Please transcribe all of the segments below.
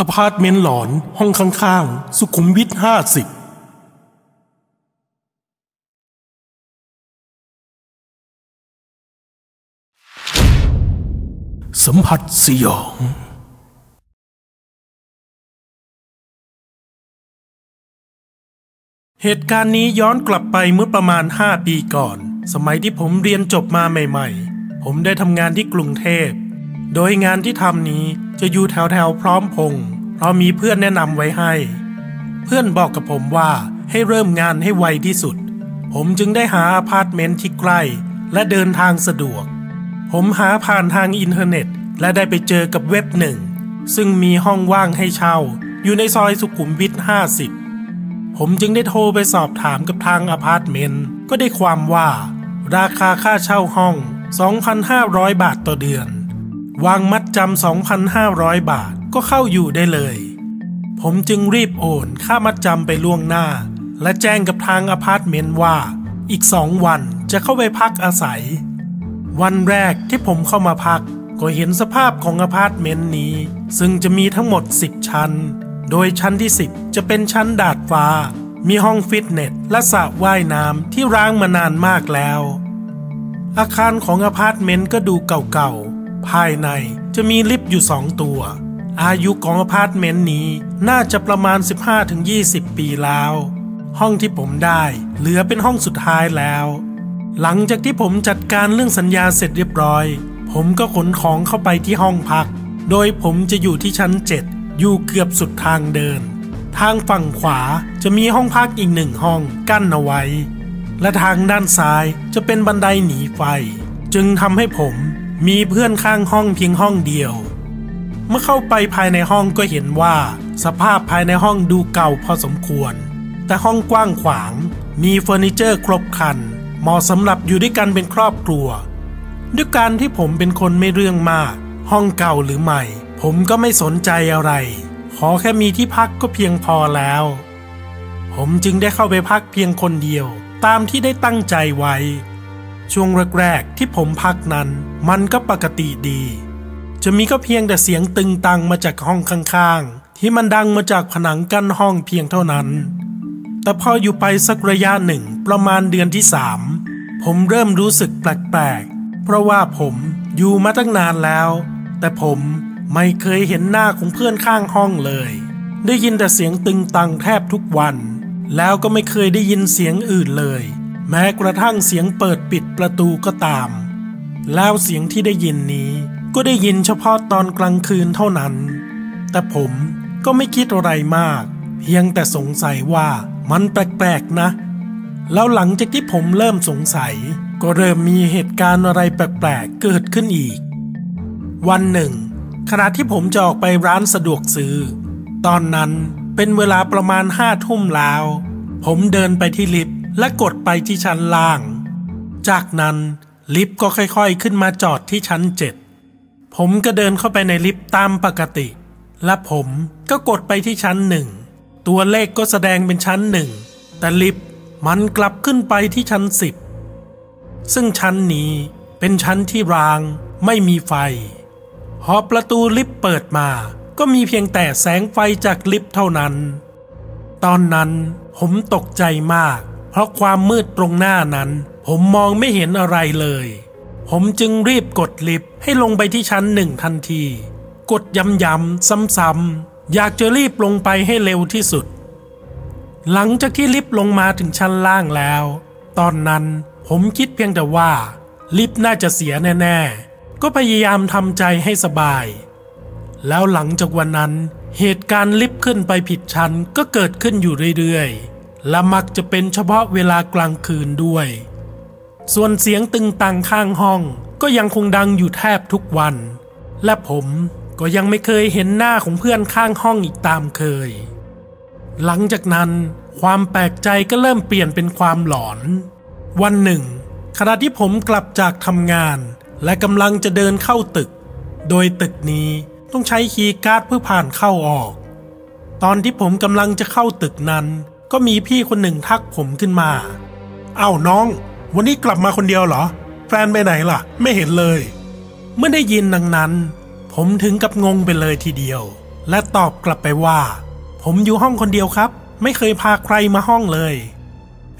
อพาร์ตเมนต์หลอนห้องข้างๆ สุขุมวิทห้าสิบสัมผัสสยอง เหตุการณ์นี้ย้อนกลับไปเมื่อประมาณ 5 ปีก่อน สมัยที่ผมเรียนจบมาใหม่ๆ ผมได้ทำงานที่กรุงเทพ โดยงานที่ทำนี้ จะอยู่แถวๆพร้อมพงษ์เพราะมีเพื่อนแนะนำไว้ให้ เพื่อนบอกกับผมว่าให้เริ่มงานให้ไวที่สุด ผมจึงได้หาอพาร์ตเมนต์ที่ใกล้ และเดินทางสะดวก ผมหาผ่านทางอินเทอร์เน็ต และได้ไปเจอกับเว็บหนึ่ง ซึ่งมีห้องว่างให้เช่า อยู่ในซอยสุขุมวิท 50 ผมจึงได้โทรไปสอบถามกับทางอพาร์ตเมนต์ก็ได้ความว่า ราคาค่าเช่าห้อง 2,500 บาทต่อเดือน วางมัดจำ 2,500 บาทก็เข้าอยู่ได้เลย ผมจึงรีบโอนค่ามัดจำไปล่วงหน้า และแจ้งกับทางอพาร์ตเมนต์ว่า อีกสองวันจะเข้าไปพักอาศัย วันแรกที่ผมเข้ามาพัก ก็เห็นสภาพของอพาร์ตเมนต์นี้ ซึ่งจะมีทั้งหมด 10 ชั้น โดยชั้นที่ 10 จะเป็นชั้นดาดฟ้า มีห้องฟิตเนสและสระว่ายน้ำที่ร้างมานานมากแล้วอาคารของอพาร์ตเมนต์ก็ดูเก่า ภายในจะมีลิฟต์อยู่สองตัว อายุของอพาร์ตเมนต์นี้น่าจะประมาณ 15-20 ปีแล้ว ห้องที่ผมได้เหลือเป็นห้องสุดท้ายแล้ว หลังจากที่ผมจัดการเรื่องสัญญาเสร็จเรียบร้อย ผมก็ขนของเข้าไปที่ห้องพัก โดยผมจะอยู่ที่ชั้น 7 อยู่เกือบสุดทางเดิน ทางฝั่งขวาจะมีห้องพักอีกหนึ่งห้องกั้นเอาไว้ และทางด้านซ้ายจะเป็นบันไดหนีไฟ จึงทำให้ผม มีเพื่อนข้างห้องเพียงห้องเดียว เมื่อเข้าไปภายในห้องก็เห็นว่า สภาพภายในห้องดูเก่าพอสมควร แต่ห้องกว้างขวาง มีเฟอร์นิเจอร์ครบครัน เหมาะสำหรับอยู่ด้วยกันเป็นครอบครัว ด้วยการที่ผมเป็นคนไม่เรื่องมาก ห้องเก่าหรือใหม่ ผมก็ไม่สนใจอะไร ขอแค่มีที่พักก็เพียงพอแล้ว ผมจึงได้เข้าไปพักเพียงคนเดียว ตามที่ได้ตั้งใจไว้ ช่วงแรกๆที่ผมพักนั้นมันก็ปกติดี จะมีก็เพียงแต่เสียงตึงตังมาจากห้องข้างๆ ที่มันดังมาจากผนังกั้นห้องเพียงเท่านั้น แต่พออยู่ไปสักระยะหนึ่งประมาณเดือนที่สามผมเริ่มรู้สึกแปลกๆ เพราะว่าผมอยู่มาตั้งนานแล้ว แต่ผมไม่เคยเห็นหน้าของเพื่อนข้างห้องเลย ได้ยินแต่เสียงตึงตังแทบทุกวัน แล้วก็ไม่เคยได้ยินเสียงอื่นเลย แม้กระทั่งเสียงเปิดปิดประตูก็ตาม แล้วเสียงที่ได้ยินนี้ก็ได้ยินเฉพาะตอนกลางคืนเท่านั้น แต่ผมก็ไม่คิดอะไรมาก เพียงแต่สงสัยว่ามันแปลกๆนะ แล้วหลังจากที่ผมเริ่มสงสัย ก็เริ่มมีเหตุการณ์อะไรแปลกๆเกิดขึ้นอีก วันหนึ่ง ขณะที่ผมจะออกไปร้านสะดวกซื้อ ตอนนั้นเป็นเวลาประมาณห้าทุ่มแล้ว ผมเดินไปที่ลิฟต์ และกดไปที่ชั้นล่าง จากนั้นลิฟต์ก็ค่อยๆขึ้นมาจอดที่ชั้นเจ็ดผมก็เดินเข้าไปในลิฟต์ตามปกติ และผมก็กดไปที่ชั้นหนึ่งตัวเลขก็แสดงเป็นชั้นหนึ่งแต่ลิฟต์มันกลับขึ้นไปที่ชั้นสิบซึ่งชั้นนี้เป็นชั้นที่รางไม่มีไฟพอประตูลิฟต์เปิดมา ก็มีเพียงแต่แสงไฟจากลิฟต์เท่านั้น ตอนนั้นผมตกใจมาก เพราะความมืดตรงหน้านั้น ผมมองไม่เห็นอะไรเลย ผมจึงรีบกดลิฟต์ให้ลงไปที่ชั้นหนึ่งทันที กดย้ำๆซ้ำๆอยากจะรีบลงไปให้เร็วที่สุด หลังจากที่ลิฟต์ลงมาถึงชั้นล่างแล้ว ตอนนั้นผมคิดเพียงแต่ว่า ลิฟต์น่าจะเสียแน่ ๆ ก็พยายามทำใจให้สบาย แล้วหลังจากวันนั้น เหตุการณ์ลิฟต์ขึ้นไปผิดชั้นก็เกิดขึ้นอยู่เรื่อยๆ และมักจะเป็นเฉพาะเวลากลางคืนด้วย ส่วนเสียงตึงตังข้างห้องก็ยังคงดังอยู่แทบทุกวัน และผมก็ยังไม่เคยเห็นหน้าของเพื่อนข้างห้องอีกตามเคย หลังจากนั้นความแปลกใจก็เริ่มเปลี่ยนเป็นความหลอน วันหนึ่ง ขณะที่ผมกลับจากทำงาน และกำลังจะเดินเข้าตึก โดยตึกนี้ต้องใช้คีย์การ์ดเพื่อผ่านเข้าออก ตอนที่ผมกำลังจะเข้าตึกนั้น ก็มีพี่คนหนึ่งทักผมขึ้นมา เอ้าน้อง วันนี้กลับมาคนเดียวเหรอ แฟนไปไหนล่ะ ไม่เห็นเลย เมื่อได้ยินดังนั้น ผมถึงกับงงไปเลยทีเดียว และตอบกลับไปว่า ผมอยู่ห้องคนเดียวครับ ไม่เคยพาใครมาห้องเลย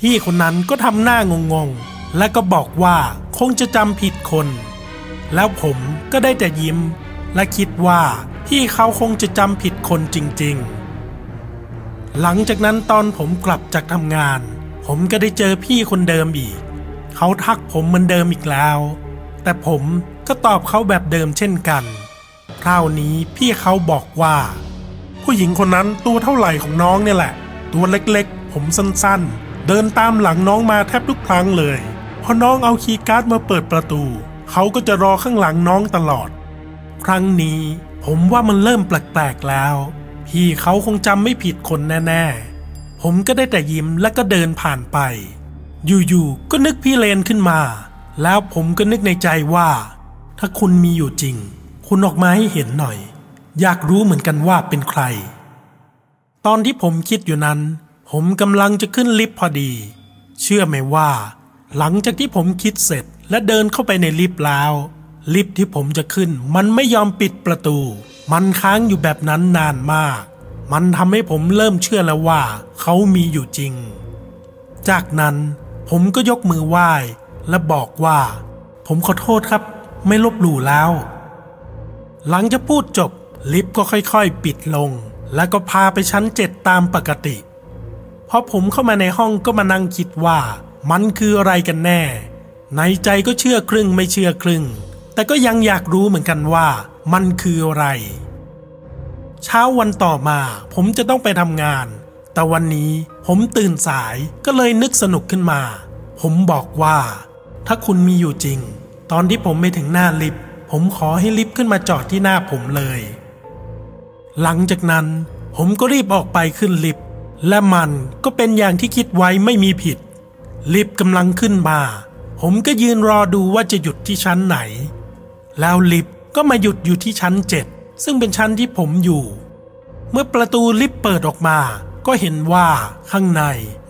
พี่คนนั้นก็ทำหน้างงๆ และก็บอกว่าคงจะจำผิดคน แล้วผมก็ได้แต่ยิ้ม และคิดว่าพี่เขาคงจะจำผิดคนจริง ๆ หลังจากนั้นตอนผมกลับจากทำงาน ผมก็ได้เจอพี่คนเดิมอีก เขาทักผมเหมือนเดิมอีกแล้ว แต่ผมก็ตอบเขาแบบเดิมเช่นกัน คราวนี้พี่เขาบอกว่า ผู้หญิงคนนั้นตัวเท่าไหร่ของน้องเนี่ยแหละ ตัวเล็กๆ ผมสั้นๆ เดินตามหลังน้องมาแทบทุกครั้งเลยพอน้องเอาคีย์การ์ดมาเปิดประตู เขาก็จะรอข้างหลังน้องตลอด ครั้งนี้ผมว่ามันเริ่มแปลกๆแล้ว พี่เขาคงจำไม่ผิดคนแน่ๆ ผมก็ได้แต่ยิ้มและก็เดินผ่านไป อยู่ๆ ก็นึกพี่เลนขึ้นมา แล้วผมก็นึกในใจว่า ถ้าคุณมีอยู่จริง คุณออกมาให้เห็นหน่อย อยากรู้เหมือนกันว่าเป็นใคร ตอนที่ผมคิดอยู่นั้น ผมกำลังจะขึ้นลิฟต์พอดี เชื่อไหมว่า หลังจากที่ผมคิดเสร็จและเดินเข้าไปในลิฟต์แล้ว ลิฟต์ที่ผมจะขึ้นมันไม่ยอมปิดประตู มันค้างอยู่แบบนั้นนานมาก มันทำให้ผมเริ่มเชื่อแล้วว่า เขามีอยู่จริง จากนั้นผมก็ยกมือไหว้และบอกว่า ผมขอโทษครับ ไม่ลบหลู่แล้ว หลังจากพูดจบลิฟต์ก็ค่อยๆ ปิดลง แล้วก็พาไปชั้นเจ็ดตามปกติพอผมเข้ามาในห้องก็มานั่งคิดว่ามันคืออะไรกันแน่ ในใจก็เชื่อครึ่งไม่เชื่อครึ่ง แต่ก็ยังอยากรู้เหมือนกันว่า มันคืออะไร เช้าวันต่อมาผมจะต้องไปทำงาน แต่วันนี้ผมตื่นสายก็เลยนึกสนุกขึ้นมา ผมบอกว่า ถ้าคุณมีอยู่จริง ตอนที่ผมไปถึงหน้าลิฟต์ผมขอให้ลิฟต์ขึ้นมาจอดที่หน้าผมเลย หลังจากนั้น ผมก็รีบออกไปขึ้นลิฟต์และมันก็เป็นอย่างที่คิดไว้ไม่มีผิด ลิฟต์กำลังขึ้นมา ผมก็ยืนรอดูว่าจะหยุดที่ชั้นไหน แล้วลิฟต์ ก็มาหยุดอยู่ที่ชั้นเจ็ดซึ่งเป็นชั้นที่ผมอยู่ เมื่อประตูลิฟต์เปิดออกมา ก็เห็นว่าข้างใน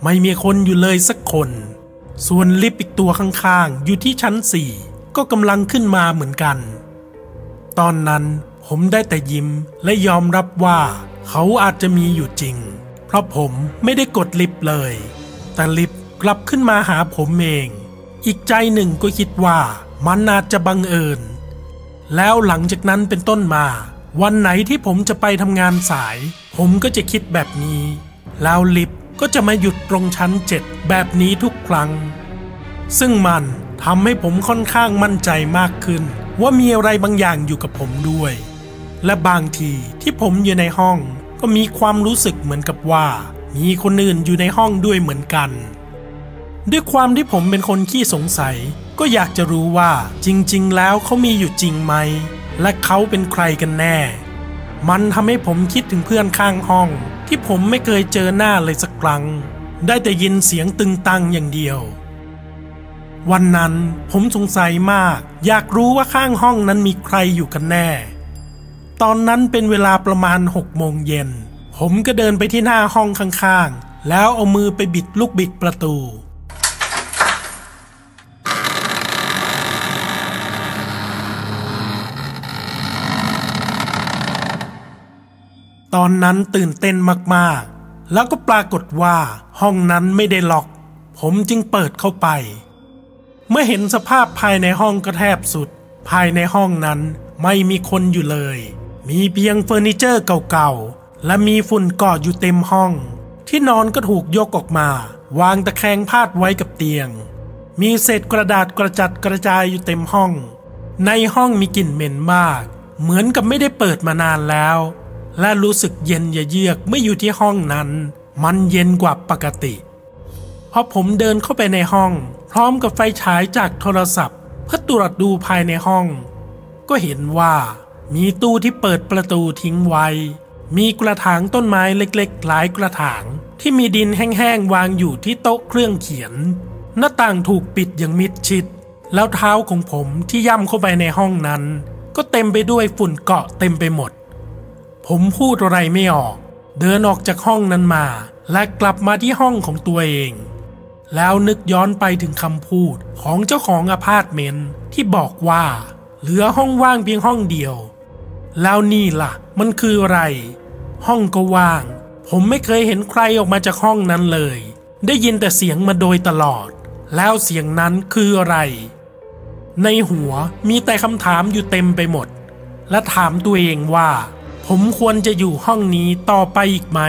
ไม่มีคนอยู่เลยสักคน ส่วนลิฟต์อีกตัวข้างๆ อยู่ที่ชั้นสี่ก็กำลังขึ้นมาเหมือนกัน ตอนนั้นผมได้แต่ยิ้มและยอมรับว่าเขาอาจจะมีอยู่จริง เพราะผมไม่ได้กดลิฟต์เลย แต่ลิฟต์กลับขึ้นมาหาผมเอง อีกใจหนึ่งก็คิดว่ามันอาจจะบังเอิญ แล้วหลังจากนั้นเป็นต้นมา วันไหนที่ผมจะไปทำงานสาย ผมก็จะคิดแบบนี้ แล้วลิฟต์ก็จะมาหยุดตรงชั้นเจ็ดแบบนี้ทุกครั้ง ซึ่งมันทำให้ผมค่อนข้างมั่นใจมากขึ้น ว่ามีอะไรบางอย่างอยู่กับผมด้วย และบางทีที่ผมอยู่ในห้องก็มีความรู้สึกเหมือนกับว่า มีคนอื่นอยู่ในห้องด้วยเหมือนกัน ด้วยความที่ผมเป็นคนขี้สงสัย ก็อยากจะรู้ว่าจริงๆ แล้วเขามีอยู่จริงไหม และเขาเป็นใครกันแน่ มันทำให้ผมคิดถึงเพื่อนข้างห้อง ที่ผมไม่เคยเจอหน้าเลยสักครั้ง ได้แต่ยินเสียงตึงตังอย่างเดียว วันนั้นผมสงสัยมาก อยากรู้ว่าข้างห้องนั้นมีใครอยู่กันแน่ ตอนนั้นเป็นเวลาประมาณหกโมงเย็น ผมก็เดินไปที่หน้าห้องข้างๆ แล้วเอามือไปบิดลูกบิดประตู ตอนนั้นตื่นเต้นมากๆ แล้วก็ปรากฏว่าห้องนั้นไม่ได้ล็อก ผมจึงเปิดเข้าไป เมื่อเห็นสภาพภายในห้องก็แทบสุด ภายในห้องนั้นไม่มีคนอยู่เลย มีเพียงเฟอร์นิเจอร์เก่าๆ และมีฝุ่นเกาะอยู่เต็มห้อง ที่นอนก็ถูกยกออกมา วางตะแคงพาดไว้กับเตียง มีเศษกระดาษกระจัดกระจายอยู่เต็มห้อง ในห้องมีกลิ่นเหม็นมาก เหมือนกับไม่ได้เปิดมานานแล้ว และรู้สึกเย็นเยือกเมื่ออยู่ที่ห้องนั้น มันเย็นกว่าปกติพอผมเดินเข้าไปในห้อง พร้อมกับไฟฉายจากโทรศัพท์ เพื่อตรวจดูภายในห้อง ก็เห็นว่ามีตู้ที่เปิดประตูทิ้งไว้ มีกระถางต้นไม้เล็กๆ หลายกระถางที่มีดินแห้งๆวางอยู่ที่โต๊ะเครื่องเขียน หน้าต่างถูกปิดอย่างมิดชิด แล้วเท้าของผมที่ย่ำเข้าไปในห้องนั้น ก็เต็มไปด้วยฝุ่นเกาะเต็มไปหมด ผมพูดอะไรไม่ออก เดินออกจากห้องนั้นมา และกลับมาที่ห้องของตัวเอง แล้วนึกย้อนไปถึงคำพูดของเจ้าของอพาร์ตเมนต์ที่บอกว่า เหลือห้องว่างเพียงห้องเดียว แล้วนี่ล่ะ มันคืออะไร ห้องก็ว่าง ผมไม่เคยเห็นใครออกมาจากห้องนั้นเลย ได้ยินแต่เสียงมาโดยตลอด แล้วเสียงนั้นคืออะไร ในหัวมีแต่คำถามอยู่เต็มไปหมด และถามตัวเองว่า ผมควรจะอยู่ห้องนี้ต่อไปอีกไหม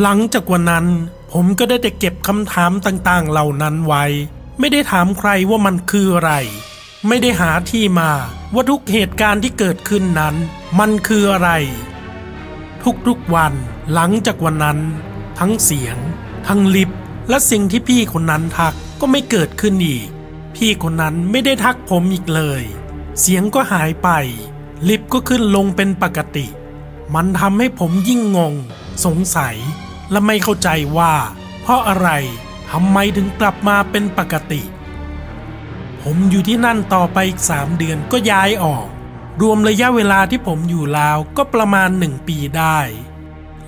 หลังจากวันนั้น ผมก็ได้แต่เก็บคำถามต่างๆเหล่านั้นไว้ ไม่ได้ถามใครว่ามันคืออะไร ไม่ได้หาที่มาว่าทุกเหตุการณ์ที่เกิดขึ้นนั้น มันคืออะไร ทุกๆวันหลังจากวันนั้น ทั้งเสียง ทั้งลิฟต์และสิ่งที่พี่คนนั้นทักก็ไม่เกิดขึ้นอีก พี่คนนั้นไม่ได้ทักผมอีกเลย เสียงก็หายไป ลิฟต์ก็ขึ้นลงเป็นปกติ มันทำให้ผมยิ่งงง สงสัย และไม่เข้าใจว่า เพราะอะไรทำไมถึงกลับมาเป็นปกติ ผมอยู่ที่นั่นต่อไปอีกสามเดือนก็ย้ายออก รวมระยะเวลาที่ผมอยู่ลาวก็ประมาณหนึ่งปีได้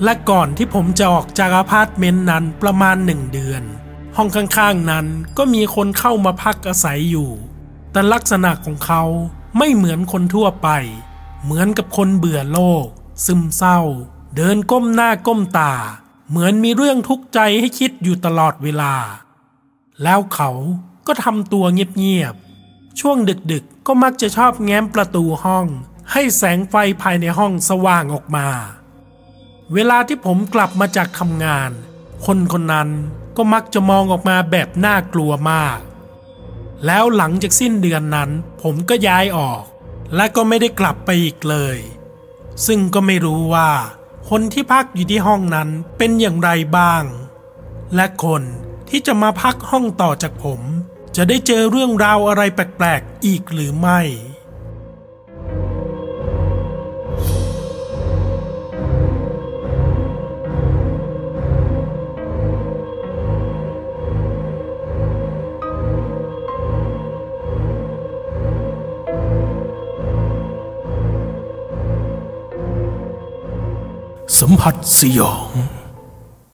และก่อนที่ผมจะออกจากอพาร์ตเมนต์นั้นประมาณหนึ่งเดือน ห้องข้างๆนั้นก็มีคนเข้ามาพักอาศัยอยู่ แต่ลักษณะของเขา ไม่เหมือนคนทั่วไป เหมือนกับคนเบื่อโลก ซึมเศร้า เดินก้มหน้าก้มตา เหมือนมีเรื่องทุกข์ใจให้คิดอยู่ตลอดเวลา แล้วเขาก็ทำตัวเงียบๆ ช่วงดึกๆ ก็มักจะชอบแง้มประตูห้อง ให้แสงไฟภายในห้องสว่างออกมา เวลาที่ผมกลับมาจากทำงาน คนคนนั้นก็มักจะมองออกมาแบบน่ากลัวมาก แล้วหลังจากสิ้นเดือนนั้น ผมก็ย้ายออก และก็ไม่ได้กลับไปอีกเลย ซึ่งก็ไม่รู้ว่า คนที่พักอยู่ที่ห้องนั้นเป็นอย่างไรบ้าง และคนที่จะมาพักห้องต่อจากผม จะได้เจอเรื่องราวอะไรแปลกๆอีกหรือไม่ สัมผัสสยอง